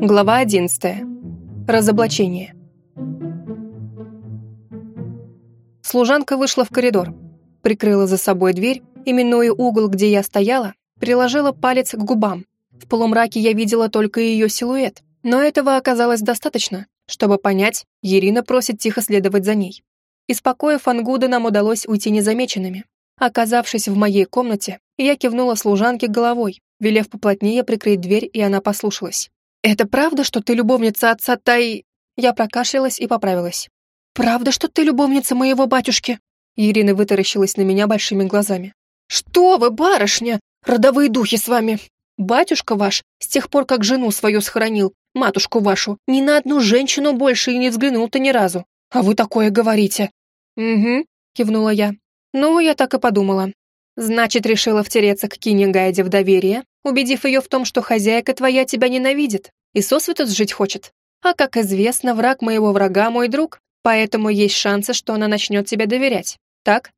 Глава 11. Разоблачение. Служанка вышла в коридор, прикрыла за собой дверь и, минуя угол, где я стояла, приложила палец к губам. В полумраке я видела только ее силуэт, но этого оказалось достаточно, чтобы понять, Ирина просит тихо следовать за ней. Из покоя Фангуда нам удалось уйти незамеченными. Оказавшись в моей комнате, я кивнула служанке головой, велев поплотнее прикрыть дверь, и она послушалась. «Это правда, что ты любовница отца Тай...» Я прокашлялась и поправилась. «Правда, что ты любовница моего батюшки?» Ирина вытаращилась на меня большими глазами. «Что вы, барышня! Родовые духи с вами! Батюшка ваш, с тех пор, как жену свою схоронил, матушку вашу, ни на одну женщину больше и не взглянул-то ни разу. А вы такое говорите!» «Угу», — кивнула я. «Ну, я так и подумала. Значит, решила втереться к Кине Гайде в доверие, убедив ее в том, что хозяйка твоя тебя ненавидит и сосвету жить хочет. А, как известно, враг моего врага мой друг, поэтому есть шансы, что она начнет тебе доверять. Так?»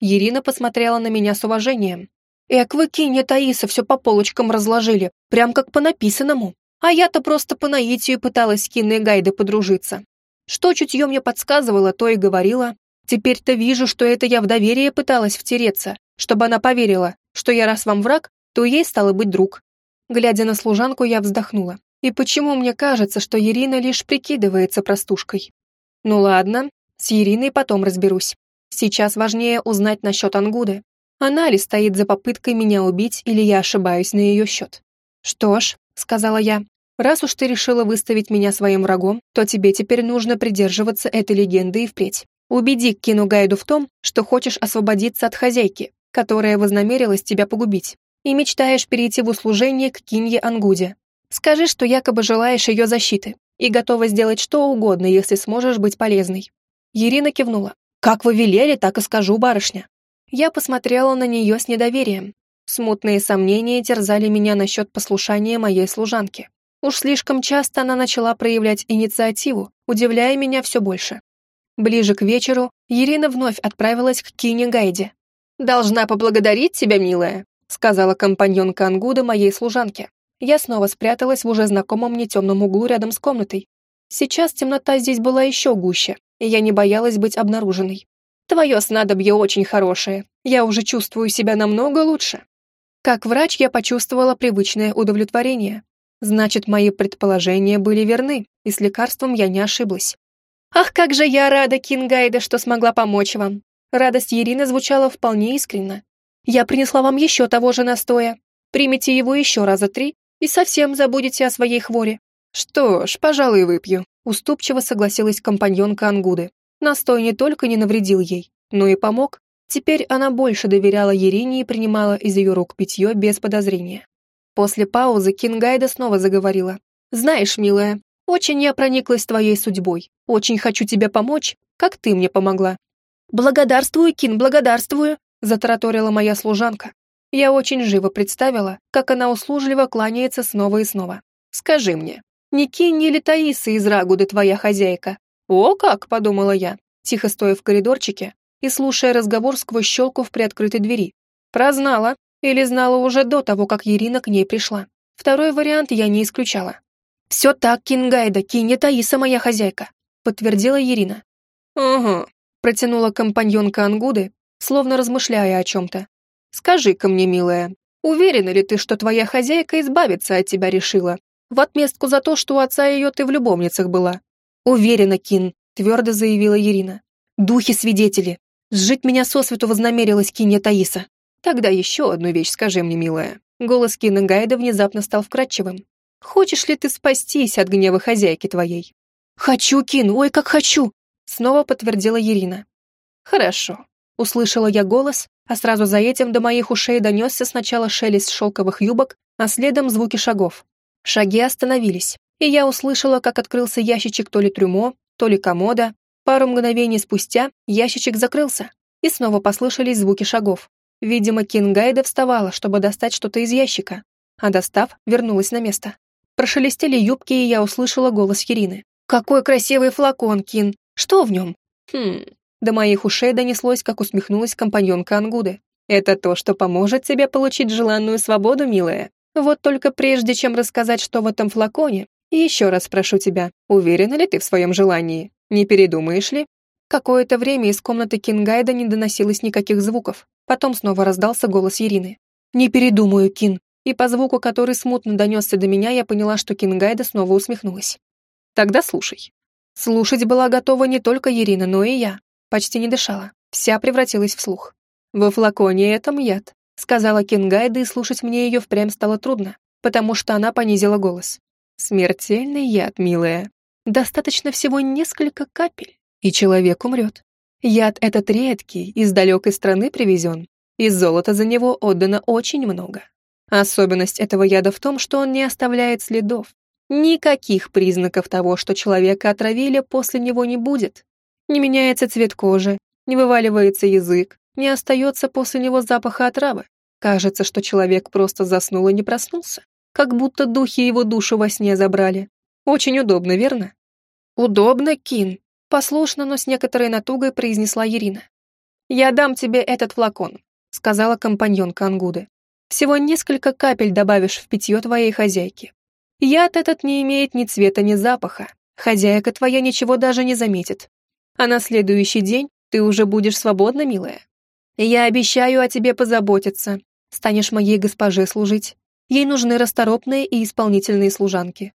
Ирина посмотрела на меня с уважением. «Эк, вы, Кине Таиса, все по полочкам разложили, прям как по написанному. А я-то просто по наитию пыталась с Киной Гайдой подружиться. Что чутье мне подсказывало, то и говорила. Теперь-то вижу, что это я в доверие пыталась втереться, чтобы она поверила, что я раз вам враг, то ей стало быть друг. Глядя на служанку, я вздохнула. И почему мне кажется, что Ирина лишь прикидывается простушкой? Ну ладно, с Ириной потом разберусь. Сейчас важнее узнать насчет Ангуды. Она ли стоит за попыткой меня убить, или я ошибаюсь на ее счет? Что ж, сказала я, раз уж ты решила выставить меня своим врагом, то тебе теперь нужно придерживаться этой легенды и впредь. Убеди Кину Гайду в том, что хочешь освободиться от хозяйки, которая вознамерилась тебя погубить, и мечтаешь перейти в услужение к Кинье Ангуде. Скажи, что якобы желаешь ее защиты и готова сделать что угодно, если сможешь быть полезной». Ирина кивнула. «Как вы велели, так и скажу, барышня». Я посмотрела на нее с недоверием. Смутные сомнения терзали меня насчет послушания моей служанки. Уж слишком часто она начала проявлять инициативу, удивляя меня все больше. Ближе к вечеру Ирина вновь отправилась к Кине Гайде. «Должна поблагодарить тебя, милая», сказала компаньонка Ангуда моей служанке. Я снова спряталась в уже знакомом мне темном углу рядом с комнатой. Сейчас темнота здесь была еще гуще, и я не боялась быть обнаруженной. Твое снадобье очень хорошее. Я уже чувствую себя намного лучше. Как врач я почувствовала привычное удовлетворение. Значит, мои предположения были верны, и с лекарством я не ошиблась. «Ах, как же я рада, Кингайда, что смогла помочь вам!» Радость Ирины звучала вполне искренно. «Я принесла вам еще того же настоя. Примите его еще раза три и совсем забудете о своей хворе». «Что ж, пожалуй, выпью», — уступчиво согласилась компаньонка Ангуды. Настой не только не навредил ей, но и помог. Теперь она больше доверяла Ирине и принимала из ее рук питье без подозрения. После паузы Кингайда снова заговорила. «Знаешь, милая, очень я прониклась твоей судьбой. Очень хочу тебе помочь, как ты мне помогла». «Благодарствую, Кин, благодарствую», — затараторила моя служанка. Я очень живо представила, как она услужливо кланяется снова и снова. «Скажи мне, не Кин или Таиса из Рагуды твоя хозяйка?» «О, как!» — подумала я, тихо стоя в коридорчике и слушая разговор сквозь щелку в приоткрытой двери. Прознала или знала уже до того, как Ирина к ней пришла. Второй вариант я не исключала. «Все так, Кингайда, Кине Таиса моя хозяйка», — подтвердила Ирина. «Ага», — протянула компаньонка Ангуды, словно размышляя о чем-то. «Скажи-ка мне, милая, уверена ли ты, что твоя хозяйка избавиться от тебя решила, в отместку за то, что у отца ее ты в любовницах была?» «Уверена, Кин», — твердо заявила Ирина. «Духи-свидетели. Сжить меня сосвету вознамерилась Кинья Таиса». «Тогда еще одну вещь скажи мне, милая». Голос Кина Гайда внезапно стал вкрадчивым. Хочешь ли ты спастись от гнева хозяйки твоей?» «Хочу, Кин, ой, как хочу!» Снова подтвердила Ирина. «Хорошо». Услышала я голос, а сразу за этим до моих ушей донесся сначала шелест шелковых юбок, а следом звуки шагов. Шаги остановились, и я услышала, как открылся ящичек то ли трюмо, то ли комода. Пару мгновений спустя ящичек закрылся, и снова послышались звуки шагов. Видимо, Кингайда вставала, чтобы достать что-то из ящика, а достав, вернулась на место. Прошелестели юбки, и я услышала голос Ирины. «Какой красивый флакон, Кин! Что в нем?» «Хм...» До моих ушей донеслось, как усмехнулась компаньонка Ангуды. «Это то, что поможет тебе получить желанную свободу, милая. Вот только прежде чем рассказать, что в этом флаконе, Еще раз прошу тебя, уверена ли ты в своем желании? Не передумаешь ли?» Какое-то время из комнаты Кингайда не доносилось никаких звуков. Потом снова раздался голос Ирины. «Не передумаю, Кин». И по звуку, который смутно донесся до меня, я поняла, что Кингайда снова усмехнулась. «Тогда слушай». Слушать была готова не только Ирина, но и я. Почти не дышала. Вся превратилась в слух. «Во флаконе этом яд», — сказала Кингайда, и слушать мне ее впрямь стало трудно, потому что она понизила голос. «Смертельный яд, милая. Достаточно всего несколько капель, и человек умрет. Яд этот редкий, из далекой страны привезен, и золота за него отдано очень много. Особенность этого яда в том, что он не оставляет следов. Никаких признаков того, что человека отравили, после него не будет. Не меняется цвет кожи, не вываливается язык, не остается после него запаха отравы. Кажется, что человек просто заснул и не проснулся. Как будто духи его душу во сне забрали. Очень удобно, верно? Удобно, Кин. Послушно, но с некоторой натугой произнесла Ирина. «Я дам тебе этот флакон», — сказала компаньонка Ангуды. «Всего несколько капель добавишь в питье твоей хозяйки. Яд этот не имеет ни цвета, ни запаха. Хозяйка твоя ничего даже не заметит. А на следующий день ты уже будешь свободна, милая. Я обещаю о тебе позаботиться. Станешь моей госпоже служить. Ей нужны расторопные и исполнительные служанки.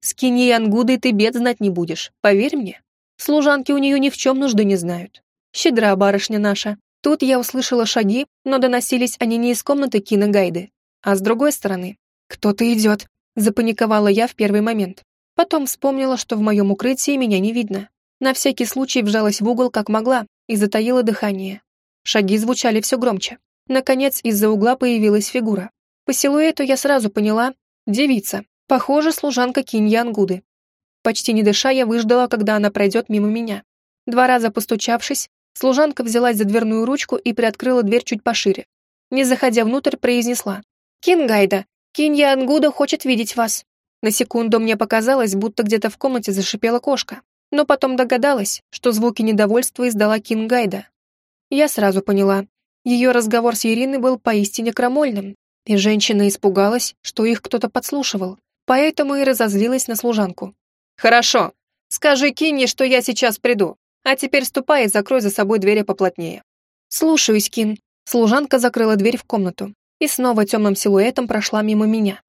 С Киньей Ангудой ты бед знать не будешь, поверь мне. Служанки у нее ни в чем нужды не знают. Щедра барышня наша. Тут я услышала шаги, но доносились они не из комнаты киногайды, а с другой стороны. «Кто-то идет», — запаниковала я в первый момент. Потом вспомнила, что в моем укрытии меня не видно. На всякий случай вжалась в угол как могла и затаила дыхание. Шаги звучали все громче. Наконец, из-за угла появилась фигура. По силуэту я сразу поняла — девица. Похоже, служанка Кинья Ангуды. Почти не дыша, я выждала, когда она пройдет мимо меня. Два раза постучавшись, служанка взялась за дверную ручку и приоткрыла дверь чуть пошире. Не заходя внутрь, произнесла. «Кингайда, Кинья Ангуда хочет видеть вас». На секунду мне показалось, будто где-то в комнате зашипела кошка, но потом догадалась, что звуки недовольства издала Кингайда. Я сразу поняла. Ее разговор с Ириной был поистине крамольным, и женщина испугалась, что их кто-то подслушивал, поэтому и разозлилась на служанку. «Хорошо. Скажи Кинни, что я сейчас приду. А теперь ступай и закрой за собой двери поплотнее». «Слушаюсь, Кин». Служанка закрыла дверь в комнату и снова темным силуэтом прошла мимо меня.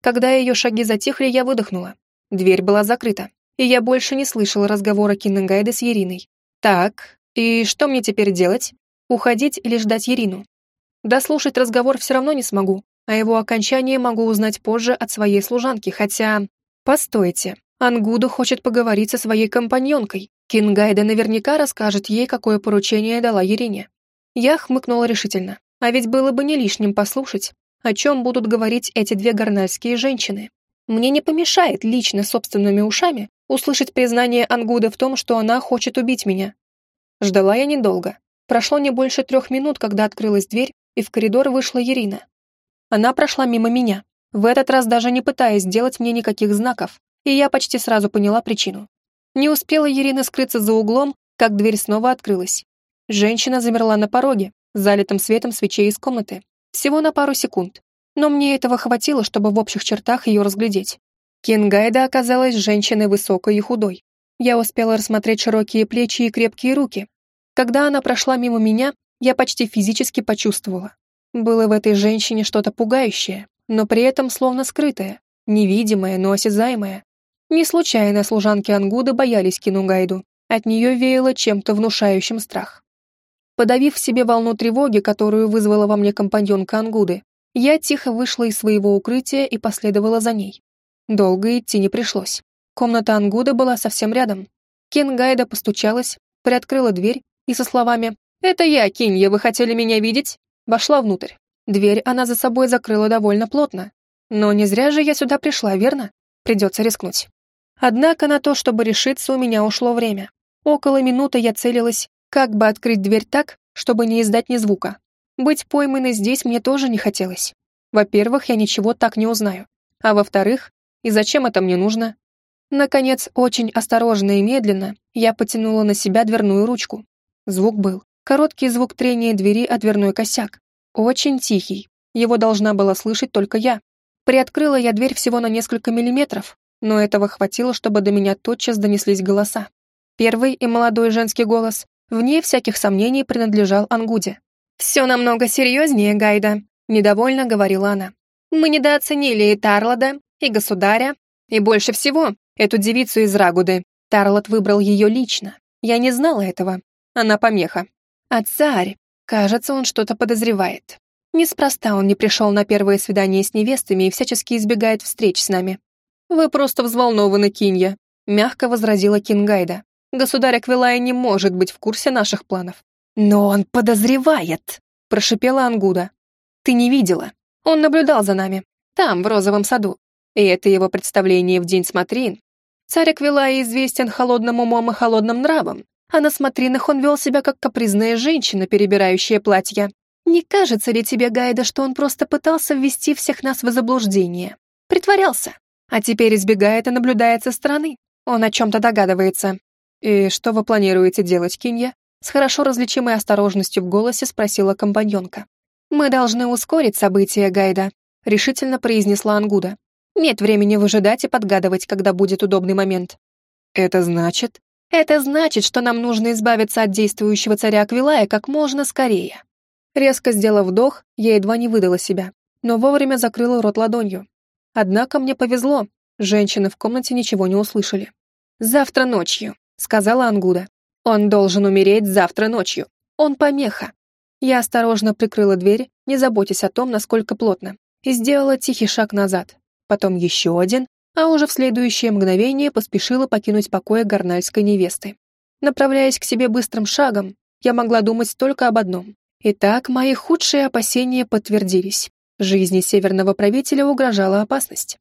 Когда ее шаги затихли, я выдохнула. Дверь была закрыта, и я больше не слышала разговора Киннегайда с Ириной. Так, и что мне теперь делать? Уходить или ждать Ирину? Дослушать разговор все равно не смогу, а его окончание могу узнать позже от своей служанки, хотя... Постойте, Ангуду хочет поговорить со своей компаньонкой. Кингайда наверняка расскажет ей, какое поручение дала Ерине. Я хмыкнула решительно. А ведь было бы не лишним послушать, о чем будут говорить эти две горнальские женщины. Мне не помешает лично собственными ушами услышать признание Ангуда в том, что она хочет убить меня. Ждала я недолго. Прошло не больше трех минут, когда открылась дверь, и в коридор вышла Ирина. Она прошла мимо меня, в этот раз даже не пытаясь сделать мне никаких знаков, и я почти сразу поняла причину. Не успела Ирина скрыться за углом, как дверь снова открылась. Женщина замерла на пороге, залитым светом свечей из комнаты. Всего на пару секунд. Но мне этого хватило, чтобы в общих чертах ее разглядеть. Кингайда оказалась женщиной высокой и худой. Я успела рассмотреть широкие плечи и крепкие руки. Когда она прошла мимо меня, я почти физически почувствовала. Было в этой женщине что-то пугающее, но при этом словно скрытое, невидимое, но осязаемое. Не случайно служанки Ангуда боялись Кинугайду. От нее веяло чем-то внушающим страх. Подавив в себе волну тревоги, которую вызвала во мне компаньонка Ангуды, я тихо вышла из своего укрытия и последовала за ней. Долго идти не пришлось. Комната Ангуда была совсем рядом. Кингайда постучалась, приоткрыла дверь и со словами «Это я, Кинья, вы хотели меня видеть?» вошла внутрь. Дверь она за собой закрыла довольно плотно. Но не зря же я сюда пришла, верно? Придется рискнуть. Однако на то, чтобы решиться, у меня ушло время. Около минуты я целилась, как бы открыть дверь так, чтобы не издать ни звука. Быть пойманной здесь мне тоже не хотелось. Во-первых, я ничего так не узнаю. А во-вторых, и зачем это мне нужно? Наконец, очень осторожно и медленно я потянула на себя дверную ручку. Звук был. Короткий звук трения двери о дверной косяк. Очень тихий. Его должна была слышать только я. Приоткрыла я дверь всего на несколько миллиметров, но этого хватило, чтобы до меня тотчас донеслись голоса. Первый и молодой женский голос, вне всяких сомнений, принадлежал Ангуде. «Все намного серьезнее, Гайда», — недовольно говорила она. «Мы недооценили и Тарлода, и государя, и больше всего эту девицу из Рагуды. Тарлот выбрал ее лично. Я не знала этого. Она помеха. А царь, кажется, он что-то подозревает. Неспроста он не пришел на первое свидание с невестами и всячески избегает встреч с нами. «Вы просто взволнованы, Кинья», — мягко возразила Кингайда. «Государь Аквилая не может быть в курсе наших планов». «Но он подозревает», — прошипела Ангуда. «Ты не видела. Он наблюдал за нами. Там, в розовом саду. И это его представление в день смотрин. Царь Аквилая известен холодным умом и холодным нравом, а на смотринах он вел себя как капризная женщина, перебирающая платья. Не кажется ли тебе, Гайда, что он просто пытался ввести всех нас в заблуждение? Притворялся, а теперь избегает и наблюдает со стороны. Он о чем-то догадывается. И что вы планируете делать, Кинья? С хорошо различимой осторожностью в голосе спросила компаньонка. «Мы должны ускорить события, Гайда», — решительно произнесла Ангуда. Нет времени выжидать и подгадывать, когда будет удобный момент. Это значит? Это значит, что нам нужно избавиться от действующего царя Аквилая как можно скорее. Резко сделав вдох, я едва не выдала себя, но вовремя закрыла рот ладонью. Однако мне повезло, женщины в комнате ничего не услышали. «Завтра ночью», — сказала Ангуда. «Он должен умереть завтра ночью. Он помеха». Я осторожно прикрыла дверь, не заботясь о том, насколько плотно, и сделала тихий шаг назад, потом еще один, а уже в следующее мгновение поспешила покинуть покои горнальской невесты. Направляясь к себе быстрым шагом, я могла думать только об одном. Итак, мои худшие опасения подтвердились. Жизни северного правителя угрожала опасность.